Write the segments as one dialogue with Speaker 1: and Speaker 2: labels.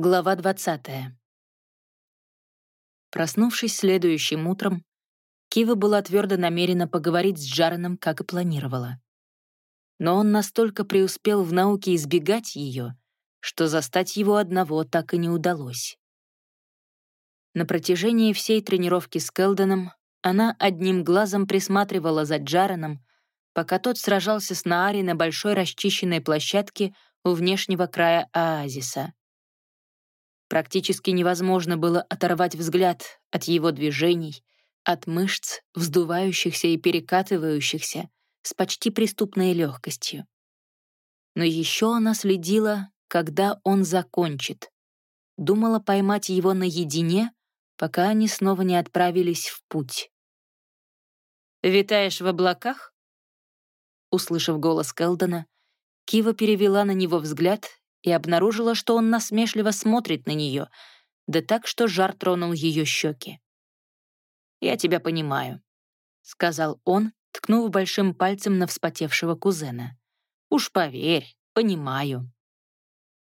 Speaker 1: Глава 20. Проснувшись следующим утром, Кива была твердо намерена поговорить с Джареном, как и планировала. Но он настолько преуспел в науке избегать ее, что застать его одного так и не удалось. На протяжении всей тренировки с Келденом она одним глазом присматривала за Джареном, пока тот сражался с Наари на большой расчищенной площадке у внешнего края оазиса — Практически невозможно было оторвать взгляд от его движений, от мышц, вздувающихся и перекатывающихся с почти преступной легкостью. Но еще она следила, когда он закончит. Думала поймать его наедине, пока они снова не отправились в путь. «Витаешь в облаках?» Услышав голос Келдона, Кива перевела на него взгляд и обнаружила, что он насмешливо смотрит на нее, да так, что жар тронул ее щеки. «Я тебя понимаю», — сказал он, ткнув большим пальцем на вспотевшего кузена. «Уж поверь, понимаю».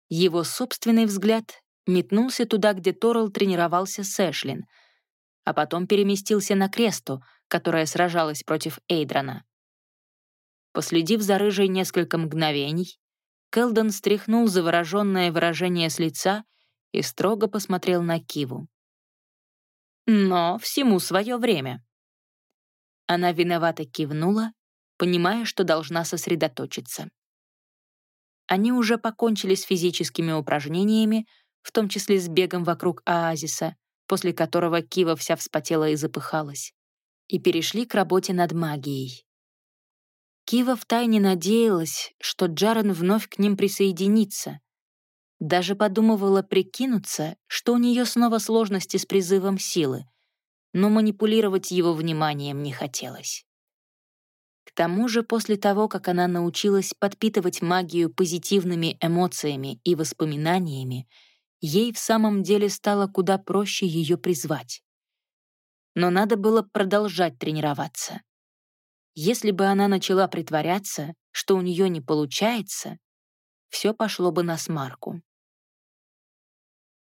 Speaker 1: Его собственный взгляд метнулся туда, где Торрелл тренировался с Эшлин, а потом переместился на Кресту, которая сражалась против Эйдрана. Последив за рыжей несколько мгновений, Келдон стряхнул завороженное выражение с лица и строго посмотрел на Киву. «Но всему свое время». Она виновато кивнула, понимая, что должна сосредоточиться. Они уже покончили с физическими упражнениями, в том числе с бегом вокруг оазиса, после которого Кива вся вспотела и запыхалась, и перешли к работе над магией. Кива втайне надеялась, что Джарен вновь к ним присоединится. Даже подумывала прикинуться, что у нее снова сложности с призывом силы, но манипулировать его вниманием не хотелось. К тому же после того, как она научилась подпитывать магию позитивными эмоциями и воспоминаниями, ей в самом деле стало куда проще ее призвать. Но надо было продолжать тренироваться. Если бы она начала притворяться, что у нее не получается, все пошло бы на смарку.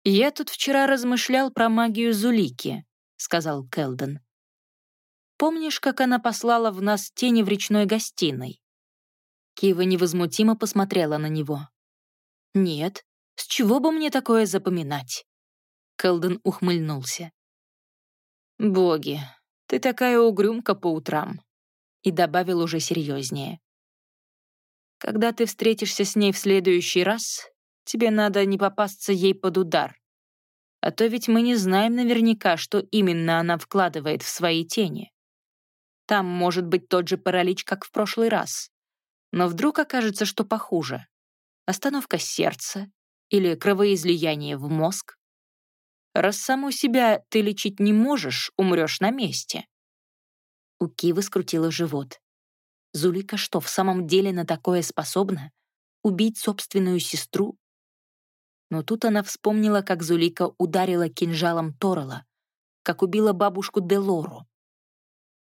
Speaker 1: «Я тут вчера размышлял про магию Зулики», — сказал Келден. «Помнишь, как она послала в нас тени в речной гостиной?» Кива невозмутимо посмотрела на него. «Нет, с чего бы мне такое запоминать?» Келден ухмыльнулся. «Боги, ты такая угрюмка по утрам и добавил уже серьезнее. «Когда ты встретишься с ней в следующий раз, тебе надо не попасться ей под удар. А то ведь мы не знаем наверняка, что именно она вкладывает в свои тени. Там может быть тот же паралич, как в прошлый раз. Но вдруг окажется, что похуже. Остановка сердца или кровоизлияние в мозг. Раз саму себя ты лечить не можешь, умрешь на месте. У Кивы скрутило живот. Зулика что, в самом деле на такое способна? Убить собственную сестру? Но тут она вспомнила, как Зулика ударила кинжалом Торола, как убила бабушку Делору.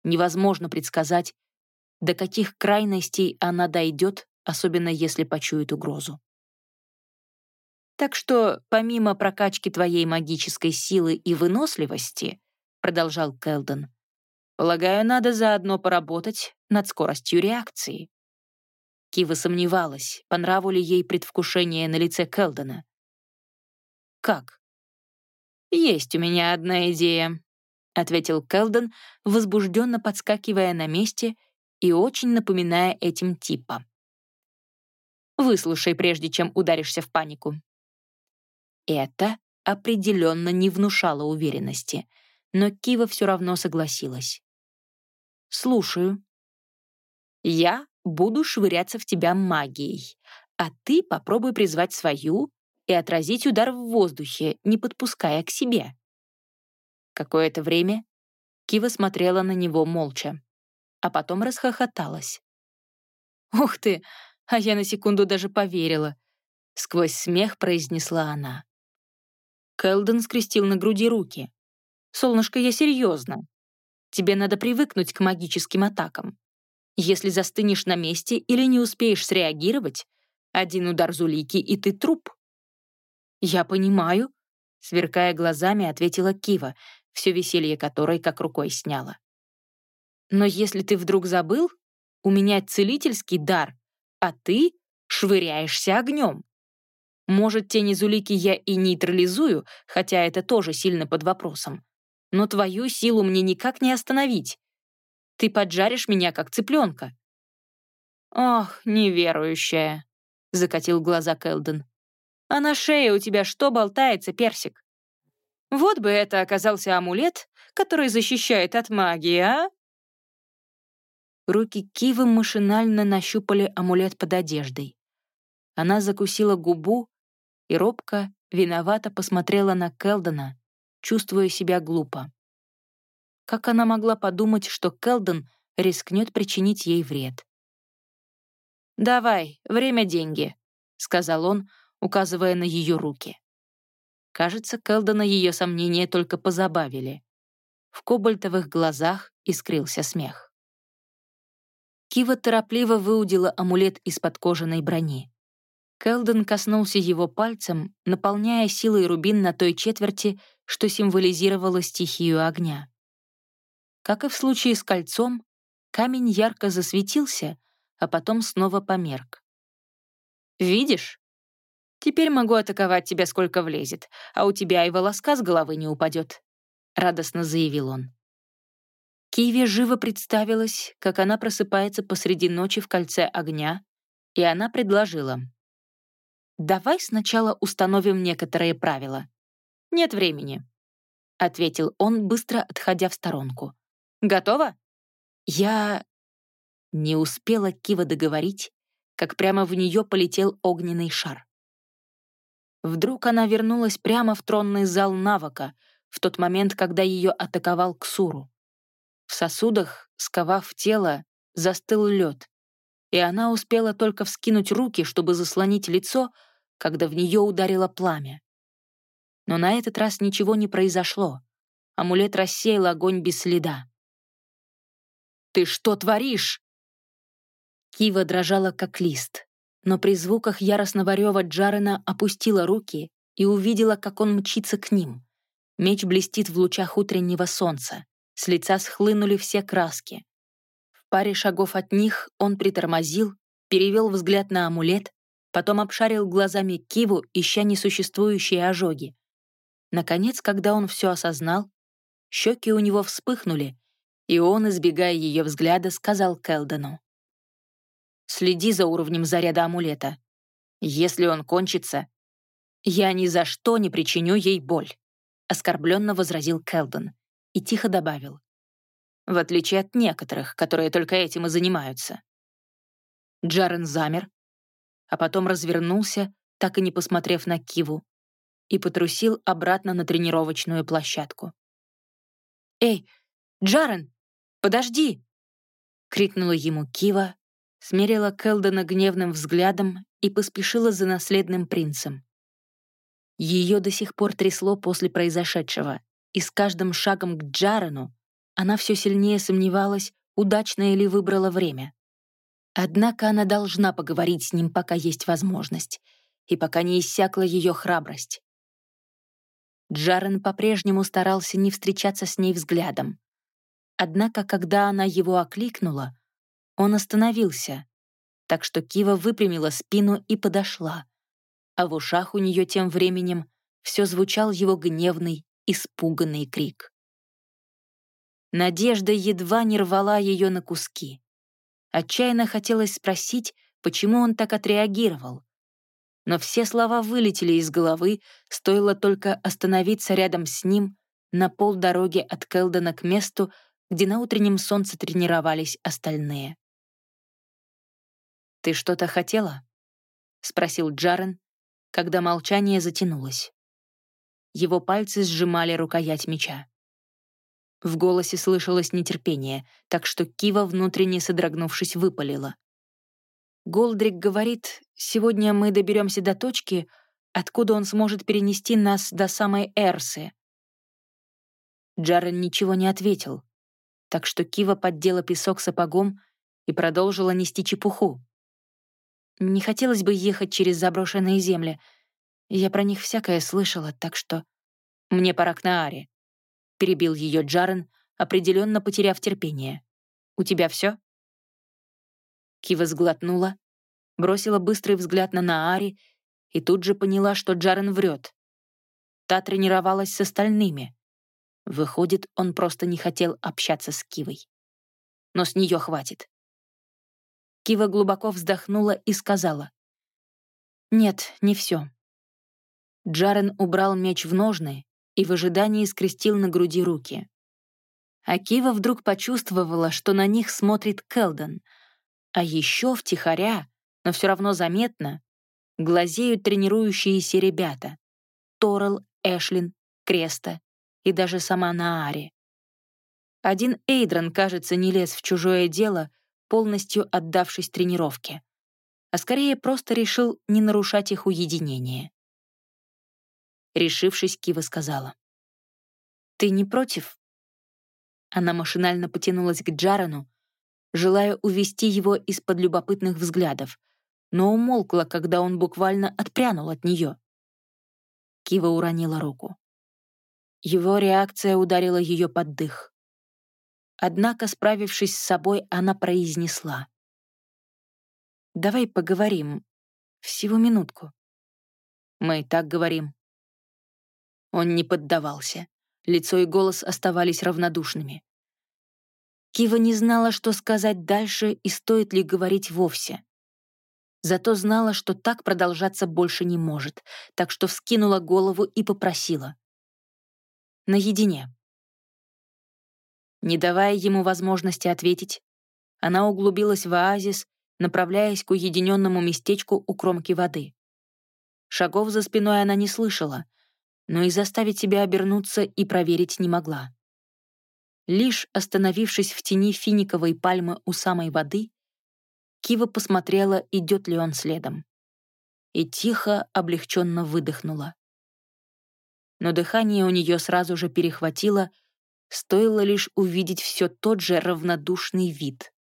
Speaker 1: Невозможно предсказать, до каких крайностей она дойдет, особенно если почует угрозу. Так что, помимо прокачки твоей магической силы и выносливости, продолжал Келден, Полагаю, надо заодно поработать над скоростью реакции. Кива сомневалась, по ли ей предвкушение на лице Келдена. «Как?» «Есть у меня одна идея», — ответил Келден, возбужденно подскакивая на месте и очень напоминая этим типа. «Выслушай, прежде чем ударишься в панику». Это определенно не внушало уверенности, но Кива все равно согласилась. «Слушаю». «Я буду швыряться в тебя магией, а ты попробуй призвать свою и отразить удар в воздухе, не подпуская к себе». Какое-то время Кива смотрела на него молча, а потом расхохоталась. «Ух ты, а я на секунду даже поверила», — сквозь смех произнесла она. Кэлден скрестил на груди руки. «Солнышко, я серьезно. Тебе надо привыкнуть к магическим атакам. Если застынешь на месте или не успеешь среагировать, один удар Зулики, и ты труп. «Я понимаю», — сверкая глазами, ответила Кива, все веселье которой как рукой сняла. «Но если ты вдруг забыл, у меня целительский дар, а ты швыряешься огнем. Может, тени Зулики я и нейтрализую, хотя это тоже сильно под вопросом. Но твою силу мне никак не остановить. Ты поджаришь меня, как цыпленка». «Ох, неверующая», — закатил глаза Келден. «А на шее у тебя что болтается, персик? Вот бы это оказался амулет, который защищает от магии, а?» Руки Кивы машинально нащупали амулет под одеждой. Она закусила губу и робко, виновато посмотрела на Келдена, чувствуя себя глупо. Как она могла подумать, что Келден рискнет причинить ей вред? «Давай, время — деньги», — сказал он, указывая на ее руки. Кажется, Келдена ее сомнения только позабавили. В кобальтовых глазах искрился смех. Кива торопливо выудила амулет из-под кожаной брони. Келден коснулся его пальцем, наполняя силой рубин на той четверти, что символизировало стихию огня. Как и в случае с кольцом, камень ярко засветился, а потом снова померк. «Видишь? Теперь могу атаковать тебя сколько влезет, а у тебя и волоска с головы не упадет», — радостно заявил он. Киеве живо представилось, как она просыпается посреди ночи в кольце огня, и она предложила. «Давай сначала установим некоторые правила. Нет времени», — ответил он, быстро отходя в сторонку. «Готова?» «Я...» Не успела Кива договорить, как прямо в нее полетел огненный шар. Вдруг она вернулась прямо в тронный зал Навака, в тот момент, когда ее атаковал Ксуру. В сосудах, сковав тело, застыл лед, и она успела только вскинуть руки, чтобы заслонить лицо, когда в нее ударило пламя. Но на этот раз ничего не произошло. Амулет рассеял огонь без следа. «Ты что творишь?» Кива дрожала, как лист, но при звуках яростного рева Джарена опустила руки и увидела, как он мчится к ним. Меч блестит в лучах утреннего солнца. С лица схлынули все краски. В паре шагов от них он притормозил, перевел взгляд на амулет, потом обшарил глазами Киву, ища несуществующие ожоги. Наконец, когда он все осознал, щеки у него вспыхнули, и он, избегая ее взгляда, сказал Келдену. «Следи за уровнем заряда амулета. Если он кончится, я ни за что не причиню ей боль», — оскорбленно возразил Келден и тихо добавил. В отличие от некоторых, которые только этим и занимаются. Джарен замер, а потом развернулся, так и не посмотрев на Киву, и потрусил обратно на тренировочную площадку. «Эй, Джарен, подожди!» — крикнула ему Кива, смерила Келдена гневным взглядом и поспешила за наследным принцем. Ее до сих пор трясло после произошедшего, и с каждым шагом к Джарену она все сильнее сомневалась, удачное ли выбрала время. Однако она должна поговорить с ним, пока есть возможность, и пока не иссякла ее храбрость. Джарен по-прежнему старался не встречаться с ней взглядом. Однако, когда она его окликнула, он остановился, так что Кива выпрямила спину и подошла, а в ушах у нее тем временем все звучал его гневный испуганный крик. Надежда едва не рвала ее на куски. Отчаянно хотелось спросить, почему он так отреагировал. Но все слова вылетели из головы, стоило только остановиться рядом с ним на полдороги от Келдена к месту, где на утреннем солнце тренировались остальные. «Ты что-то хотела?» — спросил Джарен, когда молчание затянулось. Его пальцы сжимали рукоять меча. В голосе слышалось нетерпение, так что Кива, внутренне содрогнувшись, выпалила. «Голдрик говорит, сегодня мы доберемся до точки, откуда он сможет перенести нас до самой Эрсы». Джарен ничего не ответил, так что Кива поддела песок сапогом и продолжила нести чепуху. «Не хотелось бы ехать через заброшенные земли. Я про них всякое слышала, так что... Мне пора к Нааре. Перебил ее Джарен, определенно потеряв терпение. У тебя все? Кива сглотнула, бросила быстрый взгляд на Наари и тут же поняла, что Джарен врет. Та тренировалась с остальными. Выходит, он просто не хотел общаться с Кивой. Но с нее хватит. Кива глубоко вздохнула и сказала. «Нет, не все. Джарен убрал меч в ножны и в ожидании скрестил на груди руки. Акива вдруг почувствовала, что на них смотрит Келден, а еще втихаря, но все равно заметно, глазеют тренирующиеся ребята — Торрел, Эшлин, Креста и даже сама Наари. Один Эйдрон, кажется, не лез в чужое дело, полностью отдавшись тренировке, а скорее просто решил не нарушать их уединение. Решившись, Кива сказала. «Ты не против?» Она машинально потянулась к Джарану, желая увести его из-под любопытных взглядов, но умолкла, когда он буквально отпрянул от нее. Кива уронила руку. Его реакция ударила ее под дых. Однако, справившись с собой, она произнесла. «Давай поговорим. Всего минутку». «Мы и так говорим», он не поддавался. Лицо и голос оставались равнодушными. Кива не знала, что сказать дальше и стоит ли говорить вовсе. Зато знала, что так продолжаться больше не может, так что вскинула голову и попросила. Наедине. Не давая ему возможности ответить, она углубилась в оазис, направляясь к уединенному местечку у кромки воды. Шагов за спиной она не слышала, но и заставить себя обернуться и проверить не могла. Лишь остановившись в тени финиковой пальмы у самой воды, Кива посмотрела, идет ли он следом. И тихо, облегченно выдохнула. Но дыхание у нее сразу же перехватило, стоило лишь увидеть все тот же равнодушный вид.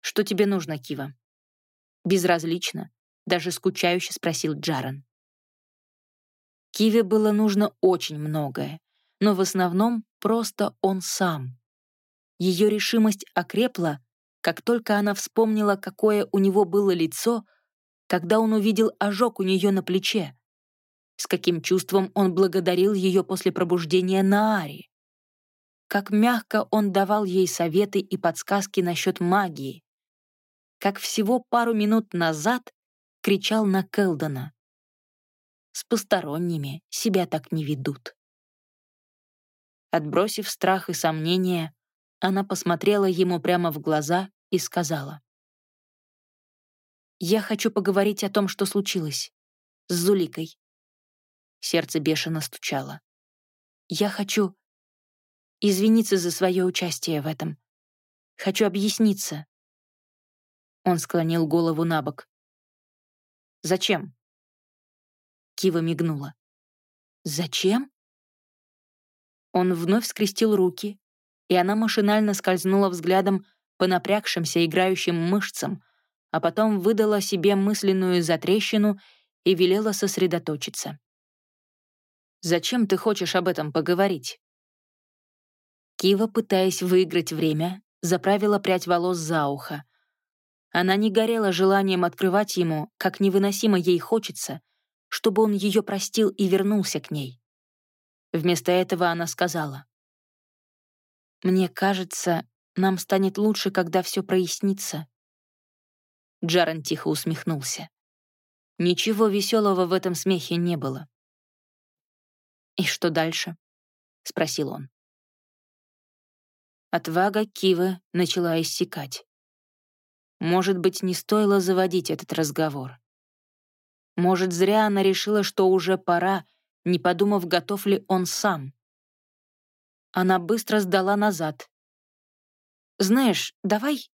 Speaker 1: «Что тебе нужно, Кива?» Безразлично, даже скучающе спросил Джаран. Киве было нужно очень многое, но в основном просто он сам. Ее решимость окрепла, как только она вспомнила, какое у него было лицо, когда он увидел ожог у нее на плече. С каким чувством он благодарил ее после пробуждения на Ари. Как мягко он давал ей советы и подсказки насчет магии. Как всего пару минут назад кричал на Келдона. С посторонними себя так не ведут. Отбросив страх и сомнения, она посмотрела ему прямо в глаза и сказала. «Я хочу поговорить о том, что случилось. С Зуликой». Сердце бешено стучало. «Я хочу извиниться за свое участие в этом. Хочу объясниться». Он склонил голову на бок. «Зачем?» Кива мигнула. «Зачем?» Он вновь скрестил руки, и она машинально скользнула взглядом по напрягшимся играющим мышцам, а потом выдала себе мысленную затрещину и велела сосредоточиться. «Зачем ты хочешь об этом поговорить?» Кива, пытаясь выиграть время, заправила прядь волос за ухо. Она не горела желанием открывать ему, как невыносимо ей хочется — чтобы он ее простил и вернулся к ней. Вместо этого она сказала. «Мне кажется, нам станет лучше, когда все прояснится». Джарен тихо усмехнулся. Ничего веселого в этом смехе не было. «И что дальше?» — спросил он. Отвага Кивы начала иссякать. Может быть, не стоило заводить этот разговор. Может, зря она решила, что уже пора, не подумав, готов ли он сам. Она быстро сдала назад. «Знаешь, давай...»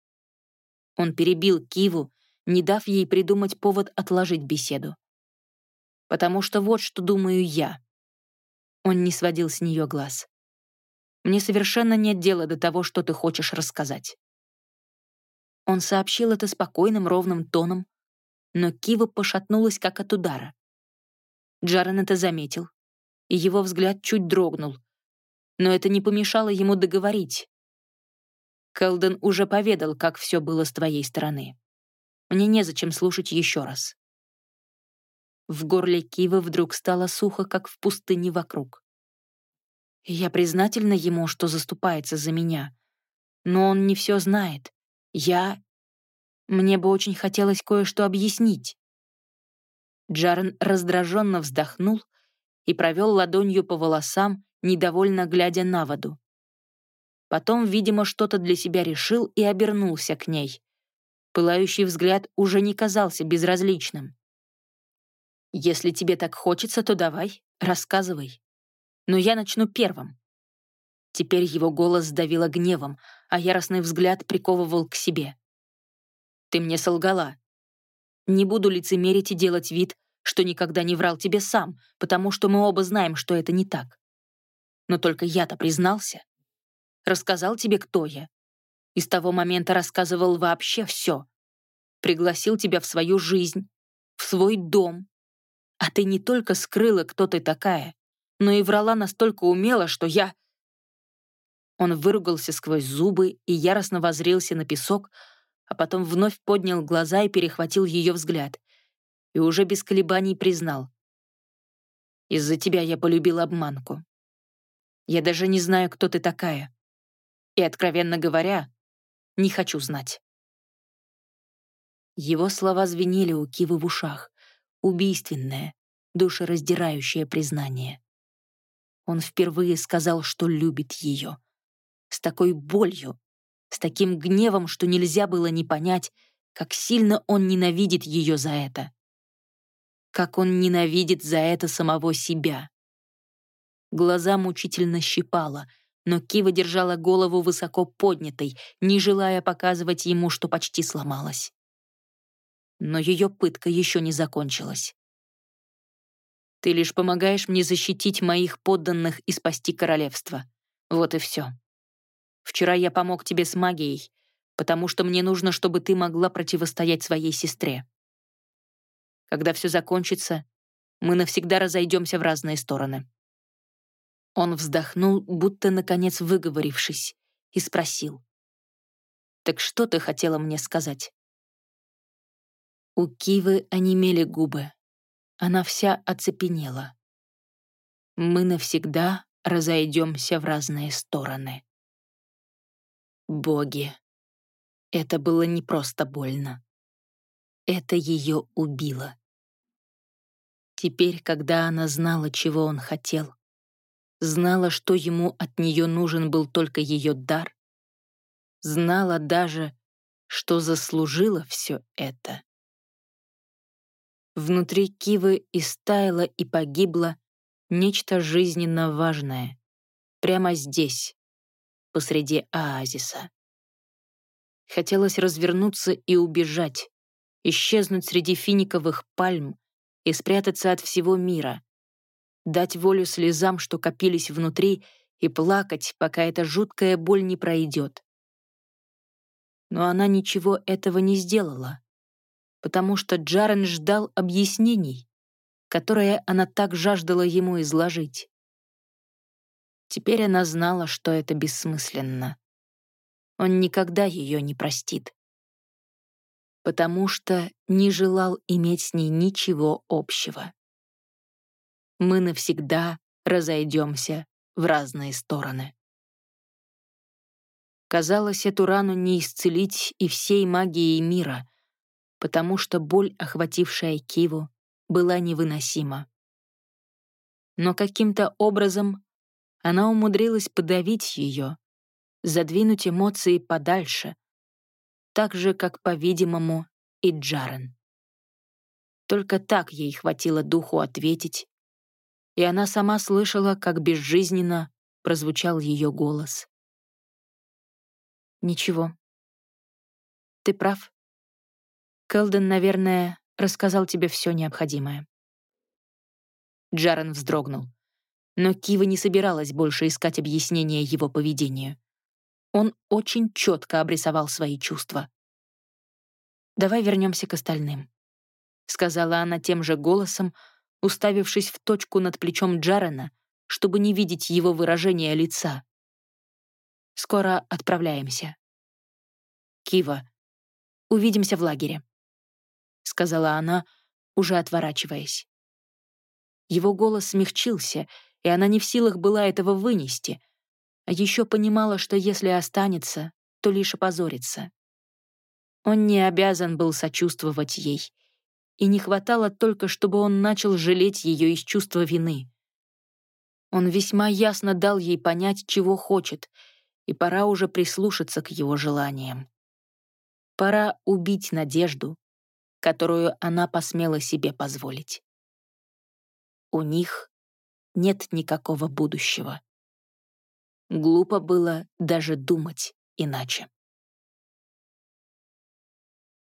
Speaker 1: Он перебил Киву, не дав ей придумать повод отложить беседу. «Потому что вот что думаю я». Он не сводил с нее глаз. «Мне совершенно нет дела до того, что ты хочешь рассказать». Он сообщил это спокойным, ровным тоном, но Кива пошатнулась как от удара. Джарен это заметил, и его взгляд чуть дрогнул. Но это не помешало ему договорить. Келден уже поведал, как все было с твоей стороны. Мне незачем слушать еще раз. В горле Кивы вдруг стало сухо, как в пустыне вокруг. Я признательна ему, что заступается за меня. Но он не все знает. Я... Мне бы очень хотелось кое-что объяснить. Джарен раздраженно вздохнул и провел ладонью по волосам, недовольно глядя на воду. Потом, видимо, что-то для себя решил и обернулся к ней. Пылающий взгляд уже не казался безразличным. «Если тебе так хочется, то давай, рассказывай. Но я начну первым». Теперь его голос сдавило гневом, а яростный взгляд приковывал к себе. «Ты мне солгала. Не буду лицемерить и делать вид, что никогда не врал тебе сам, потому что мы оба знаем, что это не так. Но только я-то признался. Рассказал тебе, кто я. И с того момента рассказывал вообще все. Пригласил тебя в свою жизнь, в свой дом. А ты не только скрыла, кто ты такая, но и врала настолько умело, что я... Он выругался сквозь зубы и яростно возрился на песок, а потом вновь поднял глаза и перехватил ее взгляд. И уже без колебаний признал. «Из-за тебя я полюбил обманку. Я даже не знаю, кто ты такая. И, откровенно говоря, не хочу знать». Его слова звенели у Кивы в ушах. Убийственное, душераздирающее признание. Он впервые сказал, что любит ее. С такой болью, с таким гневом, что нельзя было не понять, как сильно он ненавидит ее за это. Как он ненавидит за это самого себя. Глаза мучительно щипало, но Кива держала голову высоко поднятой, не желая показывать ему, что почти сломалась. Но ее пытка еще не закончилась. «Ты лишь помогаешь мне защитить моих подданных и спасти королевство. Вот и все. Вчера я помог тебе с магией, потому что мне нужно, чтобы ты могла противостоять своей сестре. Когда все закончится, мы навсегда разойдемся в разные стороны». Он вздохнул, будто наконец выговорившись, и спросил. «Так что ты хотела мне сказать?» У Кивы онемели губы. Она вся оцепенела. «Мы навсегда разойдемся в разные стороны». Боги. Это было не просто больно. Это ее убило. Теперь, когда она знала, чего он хотел, знала, что ему от нее нужен был только ее дар, знала даже, что заслужила все это. Внутри Кивы истаяло и погибло нечто жизненно важное. Прямо здесь, посреди оазиса. Хотелось развернуться и убежать, исчезнуть среди финиковых пальм и спрятаться от всего мира, дать волю слезам, что копились внутри, и плакать, пока эта жуткая боль не пройдет. Но она ничего этого не сделала, потому что Джарен ждал объяснений, которые она так жаждала ему изложить. Теперь она знала, что это бессмысленно. Он никогда ее не простит. Потому что не желал иметь с ней ничего общего. Мы навсегда разойдемся в разные стороны. Казалось, эту рану не исцелить и всей магией мира, потому что боль, охватившая Киву, была невыносима. Но каким-то образом она умудрилась подавить ее, задвинуть эмоции подальше, так же, как, по-видимому, и Джарен. Только так ей хватило духу ответить, и она сама слышала, как безжизненно прозвучал ее голос. «Ничего. Ты прав. Келден, наверное, рассказал тебе все необходимое». Джарен вздрогнул. Но Кива не собиралась больше искать объяснения его поведению. Он очень четко обрисовал свои чувства. «Давай вернемся к остальным», — сказала она тем же голосом, уставившись в точку над плечом Джарена, чтобы не видеть его выражения лица. «Скоро отправляемся». «Кива, увидимся в лагере», — сказала она, уже отворачиваясь. Его голос смягчился, и она не в силах была этого вынести, а еще понимала, что если останется, то лишь опозорится. Он не обязан был сочувствовать ей, и не хватало только, чтобы он начал жалеть ее из чувства вины. Он весьма ясно дал ей понять, чего хочет, и пора уже прислушаться к его желаниям. Пора убить надежду, которую она посмела себе позволить. У них нет никакого будущего. Глупо было даже думать иначе.